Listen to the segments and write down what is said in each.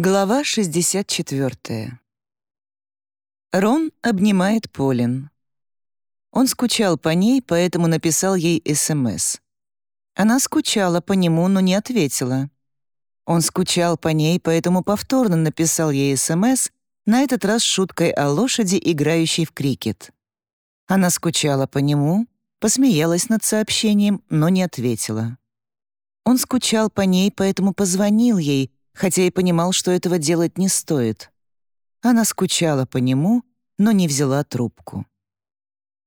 Глава 64. Рон обнимает Полин. Он скучал по ней, поэтому написал ей СМС. Она скучала по нему, но не ответила. Он скучал по ней, поэтому повторно написал ей СМС, на этот раз шуткой о лошади, играющей в крикет. Она скучала по нему, посмеялась над сообщением, но не ответила. Он скучал по ней, поэтому позвонил ей, хотя и понимал, что этого делать не стоит. Она скучала по нему, но не взяла трубку.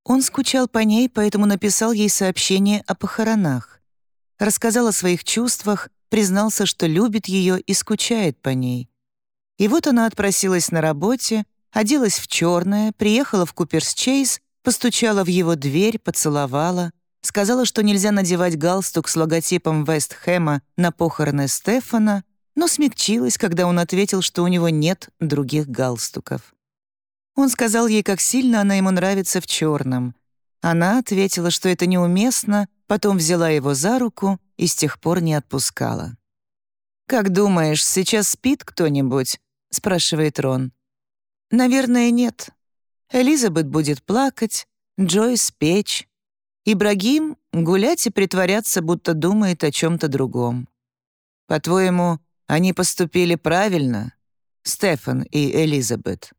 Он скучал по ней, поэтому написал ей сообщение о похоронах. Рассказал о своих чувствах, признался, что любит ее и скучает по ней. И вот она отпросилась на работе, оделась в черное, приехала в Куперс-Чейз, постучала в его дверь, поцеловала, сказала, что нельзя надевать галстук с логотипом Вестхэма на похороны Стефана, но смягчилась, когда он ответил, что у него нет других галстуков. Он сказал ей, как сильно она ему нравится в черном. Она ответила, что это неуместно, потом взяла его за руку и с тех пор не отпускала. «Как думаешь, сейчас спит кто-нибудь?» — спрашивает Рон. «Наверное, нет. Элизабет будет плакать, Джойс печь. Ибрагим гулять и притворяться, будто думает о чем то другом. По-твоему, они поступили правильно, Стефан и Элизабет.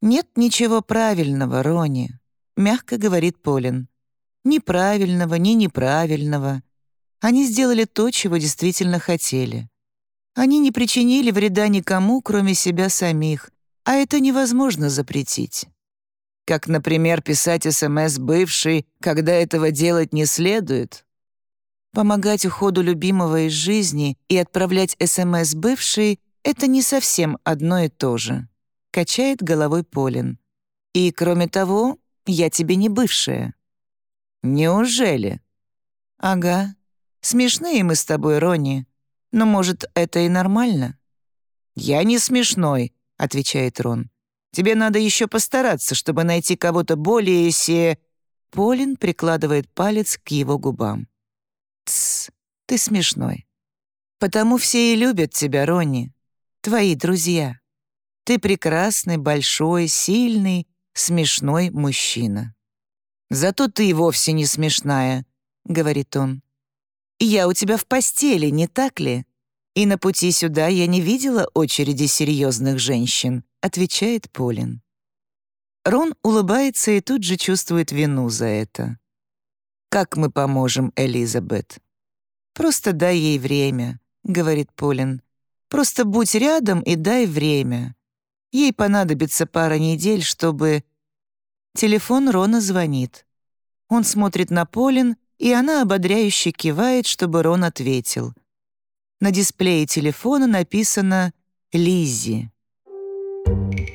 Нет ничего правильного, Рони, мягко говорит Полин. Ни правильного, ни неправильного. Они сделали то, чего действительно хотели. Они не причинили вреда никому, кроме себя самих, а это невозможно запретить. Как, например, писать СМС бывший, когда этого делать не следует, Помогать уходу любимого из жизни и отправлять СМС бывшей — это не совсем одно и то же. Качает головой Полин. И, кроме того, я тебе не бывшая. Неужели? Ага. Смешные мы с тобой, Ронни. Но, может, это и нормально? Я не смешной, отвечает Рон. Тебе надо еще постараться, чтобы найти кого-то более се... Полин прикладывает палец к его губам. Ты смешной. Потому все и любят тебя, Ронни. Твои друзья. Ты прекрасный, большой, сильный, смешной мужчина. Зато ты вовсе не смешная, — говорит он. Я у тебя в постели, не так ли? И на пути сюда я не видела очереди серьезных женщин, — отвечает Полин. Рон улыбается и тут же чувствует вину за это. «Как мы поможем, Элизабет?» «Просто дай ей время», — говорит Полин. «Просто будь рядом и дай время. Ей понадобится пара недель, чтобы...» Телефон Рона звонит. Он смотрит на Полин, и она ободряюще кивает, чтобы Рон ответил. На дисплее телефона написано «Лиззи». Thank you.